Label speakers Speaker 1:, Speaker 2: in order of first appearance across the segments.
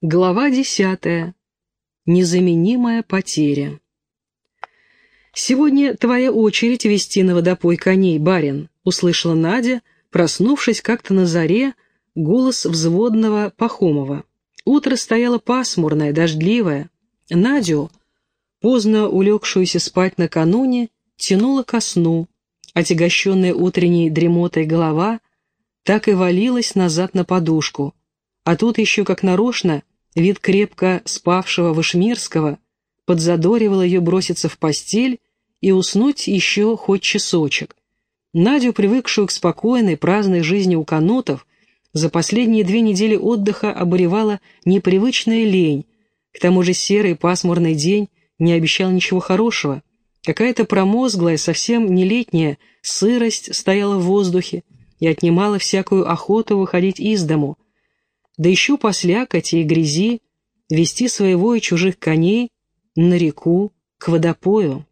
Speaker 1: Глава десятая. Незаменимая потеря. «Сегодня твоя очередь вести на водопой коней, барин», — услышала Надя, проснувшись как-то на заре, голос взводного Пахомова. Утро стояло пасмурное, дождливое. Надю, поздно улегшуюся спать накануне, тянула ко сну. Отягощенная утренней дремотой голова так и валилась назад на подушку. А тут еще как нарочно Вид крепко спавшего Вышмирского подзадоривал ее броситься в постель и уснуть еще хоть часочек. Надю, привыкшую к спокойной, праздной жизни у канутов, за последние две недели отдыха обуревала непривычная лень, к тому же серый пасмурный день не обещал ничего хорошего. Какая-то промозглая, совсем не летняя сырость стояла в воздухе и отнимала всякую охоту выходить из дому – да еще по слякоти и грязи вести своего и чужих коней на реку к водопою.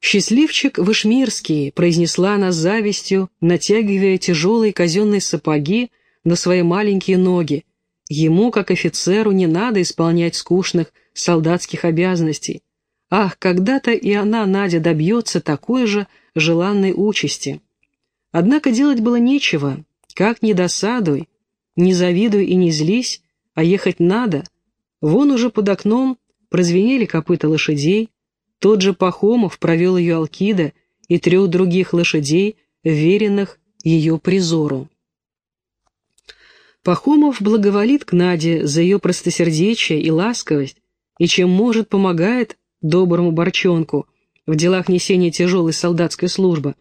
Speaker 1: «Счастливчик Вышмирский», — произнесла она с завистью, натягивая тяжелые казенные сапоги на свои маленькие ноги. Ему, как офицеру, не надо исполнять скучных солдатских обязанностей. Ах, когда-то и она, Надя, добьется такой же желанной участи. Однако делать было нечего, как не досадуй, не завидуй и не злись, а ехать надо. Вон уже под окном прозвенели копыта лошадей, тот же Пахомов провел ее Алкида и трех других лошадей, веренных ее призору. Пахомов благоволит к Наде за ее простосердечие и ласковость, и чем может помогает доброму борчонку в делах несения тяжелой солдатской службы.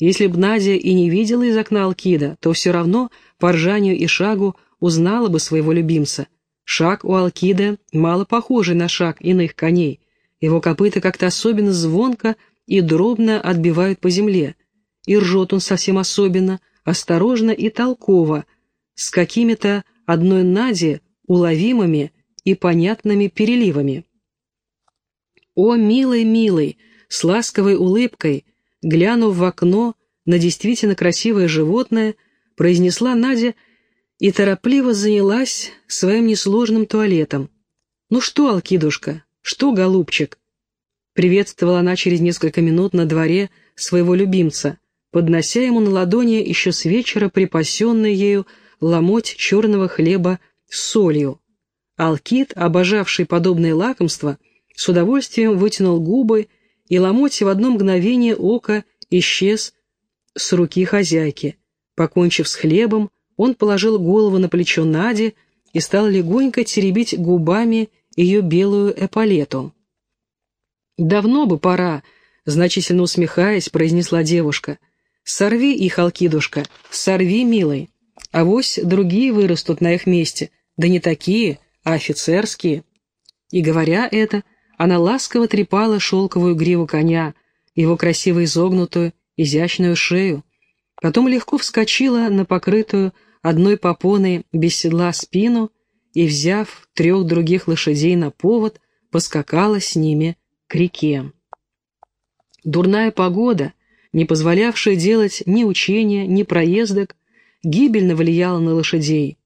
Speaker 1: Если б Надя и не видела из окна Алкида, то все равно по ржанию и шагу узнала бы своего любимца. Шаг у Алкида мало похожий на шаг иных коней. Его копыта как-то особенно звонко и дробно отбивают по земле. И ржет он совсем особенно, осторожно и толково, с какими-то одной Наде уловимыми и понятными переливами. «О, милый, милый!» С ласковой улыбкой, глянув в окно на действительно красивое животное, произнесла Надя и торопливо занялась своим несложным туалетом. «Ну что, Алкидушка, что, голубчик?» Приветствовала она через несколько минут на дворе своего любимца, поднося ему на ладони еще с вечера припасенный ею ломоть черного хлеба с солью. Алкид, обожавший подобные лакомства, с удовольствием вытянул губы, и ломоть в одно мгновение ока исчез с руки хозяйки. Покончив с хлебом, он положил голову на плечо Нади и стал легонько теребить губами ее белую эполету. «Давно бы пора», — значительно усмехаясь, произнесла девушка. «Сорви их, Алкидушка, сорви, милый. Авось другие вырастут на их месте, да не такие, а офицерские». И говоря это, она ласково трепала шелковую гриву коня, его красиво изогнутую, изящную шею, Потом легко вскочила на покрытую одной попоной без седла спину и, взяв трех других лошадей на повод, поскакала с ними к реке. Дурная погода, не позволявшая делать ни учения, ни проездок, гибельно влияла на лошадей.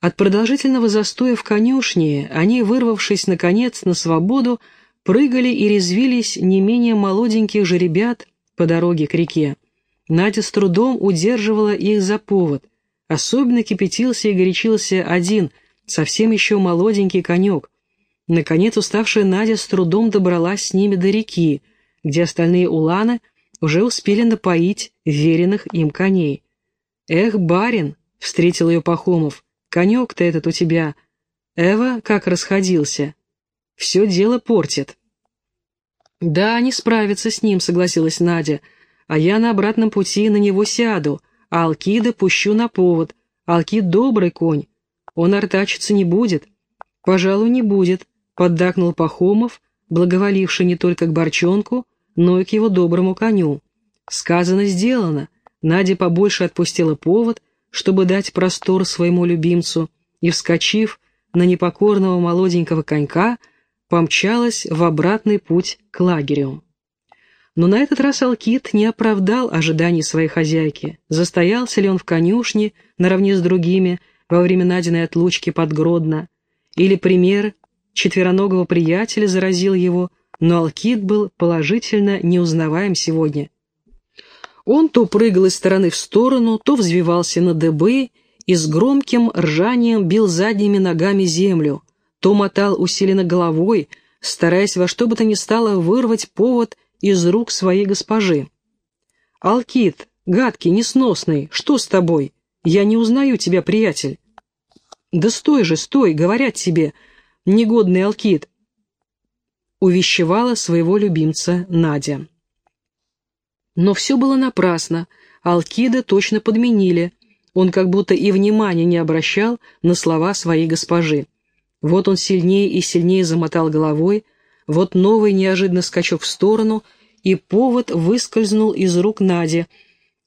Speaker 1: От продолжительного застоя в конюшне они, вырвавшись, наконец, на свободу, прыгали и резвились не менее молоденьких же ребят по дороге к реке. Надя с трудом удерживала их за повод. Особенно кипятился и горячился один, совсем еще молоденький конек. Наконец уставшая Надя с трудом добралась с ними до реки, где остальные уланы уже успели напоить веренных им коней. «Эх, барин!» — встретил ее Пахомов. «Конек-то этот у тебя!» Эва как расходился. «Все дело портит». «Да, не справиться с ним», — согласилась Надя, — а я на обратном пути на него сяду, а Алкида пущу на повод. Алкид добрый конь, он артачиться не будет. Пожалуй, не будет, поддакнул Пахомов, благоволивший не только к Борчонку, но и к его доброму коню. Сказано, сделано. Надя побольше отпустила повод, чтобы дать простор своему любимцу, и, вскочив на непокорного молоденького конька, помчалась в обратный путь к лагерю. Но на этот раз Алкит не оправдал ожиданий своей хозяйки. Застоялся ли он в конюшне наравне с другими, во время Надиной отлучки под Гродно, или пример четвероногого приятеля заразил его, но Алкид был положительно неузнаваем сегодня. Он то прыгал из стороны в сторону, то взвивался на дыбы и с громким ржанием бил задними ногами землю, то мотал усиленно головой, стараясь во что бы то ни стало вырвать повод из рук своей госпожи. «Алкид, гадкий, несносный, что с тобой? Я не узнаю тебя, приятель». «Да стой же, стой, говорят тебе, негодный Алкид», увещевала своего любимца Надя. Но все было напрасно, Алкида точно подменили, он как будто и внимания не обращал на слова своей госпожи. Вот он сильнее и сильнее замотал головой, вот новый неожиданный скачок в сторону, и повод выскользнул из рук Нади,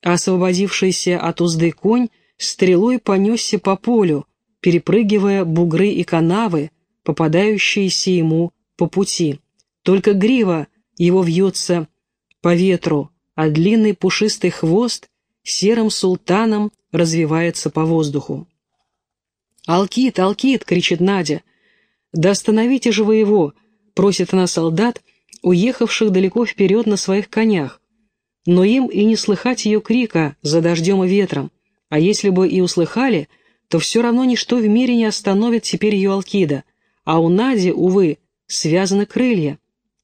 Speaker 1: освободившийся от узды конь стрелой понесся по полю, перепрыгивая бугры и канавы, попадающиеся ему по пути. Только грива его вьется по ветру, а длинный пушистый хвост серым султаном развивается по воздуху. «Алкит, Алкит!» — кричит Надя. «Да остановите же вы его!» — просит она солдат, уехавших далеко вперед на своих конях. Но им и не слыхать ее крика за дождем и ветром, а если бы и услыхали, то все равно ничто в мире не остановит теперь ее Алкида, а у Нади, увы, связаны крылья.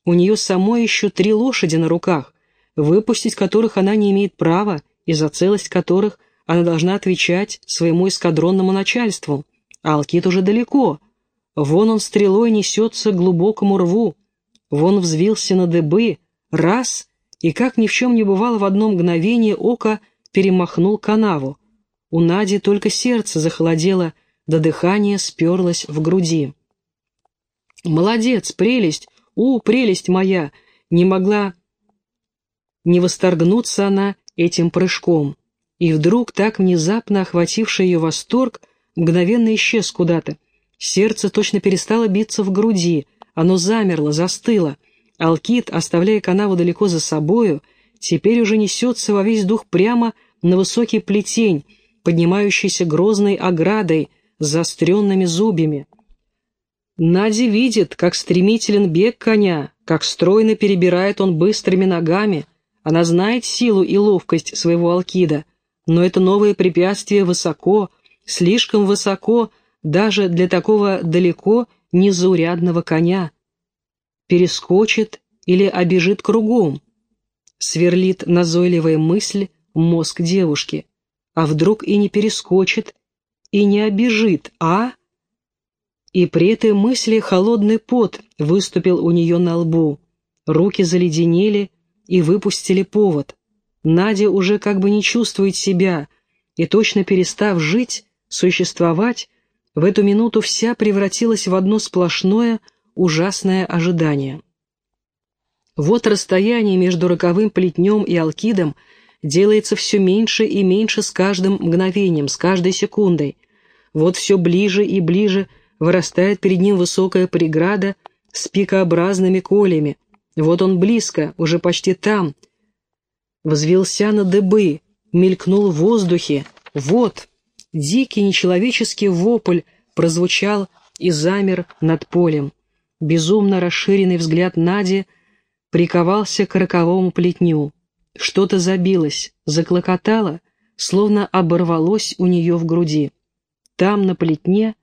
Speaker 1: У нее самой еще три лошади на руках, выпустить которых она не имеет права, и за целость которых она должна отвечать своему эскадронному начальству. А Алкит уже далеко. Вон он стрелой несется к глубокому рву. Вон взвился на дыбы, раз, и как ни в чем не бывало в одно мгновение ока перемахнул канаву. У Нади только сердце захолодело, до дыхания сперлось в груди. «Молодец, прелесть! У, прелесть моя!» Не могла не восторгнуться она этим прыжком. И вдруг, так внезапно охвативший ее восторг, мгновенно исчез куда-то. Сердце точно перестало биться в груди, оно замерло, застыло. Алкит, оставляя канаву далеко за собою, теперь уже несется во весь дух прямо на высокий плетень, поднимающийся грозной оградой с заостренными зубьями. Надя видит, как стремителен бег коня, как стройно перебирает он быстрыми ногами. Она знает силу и ловкость своего Алкида, но это новое препятствие высоко, слишком высоко даже для такого далеко незаурядного коня. Перескочит или обежит кругом. Сверлит назойливая мысль мозг девушки. А вдруг и не перескочит, и не обежит, а... И при этой мысли холодный пот выступил у нее на лбу. Руки заледенели и выпустили повод. Надя уже как бы не чувствует себя, и точно перестав жить, существовать, в эту минуту вся превратилась в одно сплошное, ужасное ожидание. Вот расстояние между роковым плетнем и алкидом делается все меньше и меньше с каждым мгновением, с каждой секундой. Вот все ближе и ближе вырастает перед ним высокая преграда с пикообразными колями. Вот он близко, уже почти там — взвелся на дыбы, мелькнул в воздухе. Вот, дикий нечеловеческий вопль прозвучал и замер над полем. Безумно расширенный взгляд Нади приковался к роковому плетню. Что-то забилось, заклокотало, словно оборвалось у нее в груди. Там, на плетне,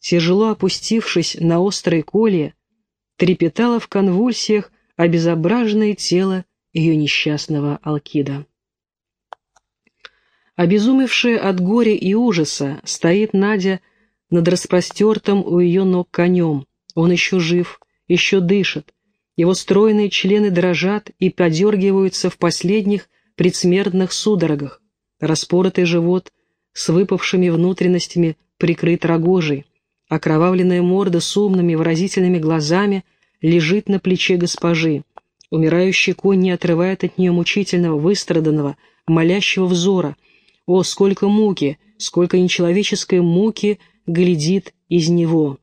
Speaker 1: тяжело опустившись на острые колья, трепетало в конвульсиях обезображенное тело ее несчастного Алкида. Обезумевшая от горя и ужаса, стоит Надя над распростертым у ее ног конем. Он еще жив, еще дышит. Его стройные члены дрожат и подергиваются в последних предсмертных судорогах. Распоротый живот с выпавшими внутренностями прикрыт рогожей. Окровавленная морда с умными выразительными глазами лежит на плече госпожи. Умирающий конь не отрывает от нее мучительного, выстраданного, молящего взора. О, сколько муки, сколько нечеловеческой муки глядит из него.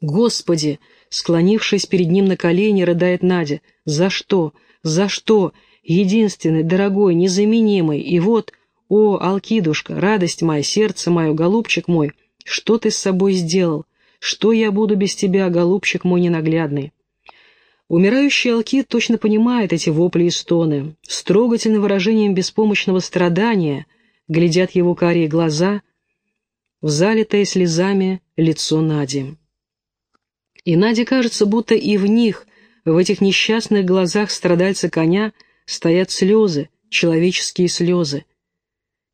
Speaker 1: «Господи!» — склонившись перед ним на колени, рыдает Надя. «За что? За что? Единственный, дорогой, незаменимый. И вот, «О, Алкидушка, радость моя, сердце мое, голубчик мой, что ты с собой сделал? Что я буду без тебя, голубчик мой ненаглядный?» Умирающий Алкид точно понимает эти вопли и стоны. С трогательным выражением беспомощного страдания глядят его карие глаза в слезами лицо Нади. И Наде кажется, будто и в них, в этих несчастных глазах страдальца коня, стоят слезы, человеческие слезы.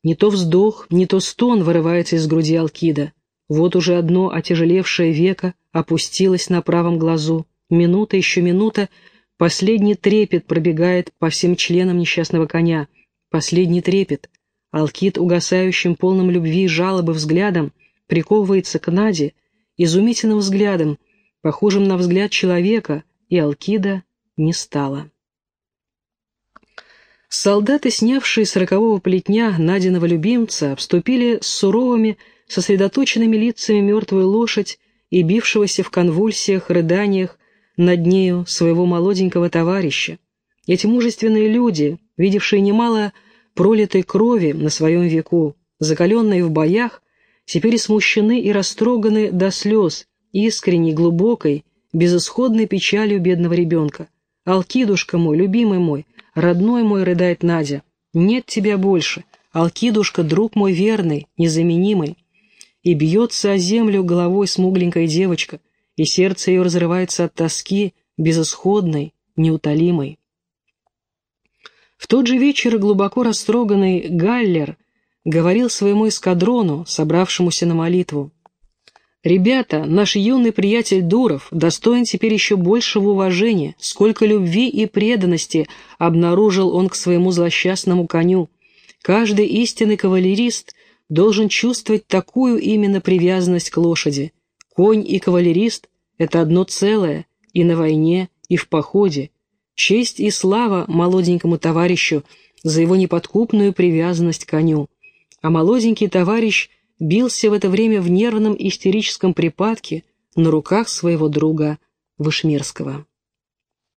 Speaker 1: Не то вздох, не то стон вырывается из груди Алкида. Вот уже одно отяжелевшее веко опустилось на правом глазу. Минута, еще минута, последний трепет пробегает по всем членам несчастного коня. Последний трепет. Алкид, угасающим, полным любви и жалобы взглядом, приковывается к Наде, изумительным взглядом, похожим на взгляд человека, и Алкида не стало. Солдаты, снявшие с рокового плетня Надиного любимца, обступили с суровыми, сосредоточенными лицами мертвую лошадь и бившегося в конвульсиях, рыданиях над нею своего молоденького товарища. Эти мужественные люди, видевшие немало пролитой крови на своем веку, закаленные в боях, теперь смущены и растроганы до слез, искренней, глубокой, безысходной печалью бедного ребенка. «Алкидушка мой, любимый мой, родной мой», — рыдает Надя, — «нет тебя больше, Алкидушка, друг мой верный, незаменимый». И бьется о землю головой смугленькая девочка, и сердце ее разрывается от тоски, безысходной, неутолимой. В тот же вечер глубоко растроганный Галлер говорил своему эскадрону, собравшемуся на молитву, «Ребята, наш юный приятель Дуров достоин теперь еще большего уважения, сколько любви и преданности обнаружил он к своему злосчастному коню. Каждый истинный кавалерист должен чувствовать такую именно привязанность к лошади. Конь и кавалерист — это одно целое и на войне, и в походе. Честь и слава молоденькому товарищу за его неподкупную привязанность к коню. А молоденький товарищ бился в это время в нервном истерическом припадке на руках своего друга Вышмерского.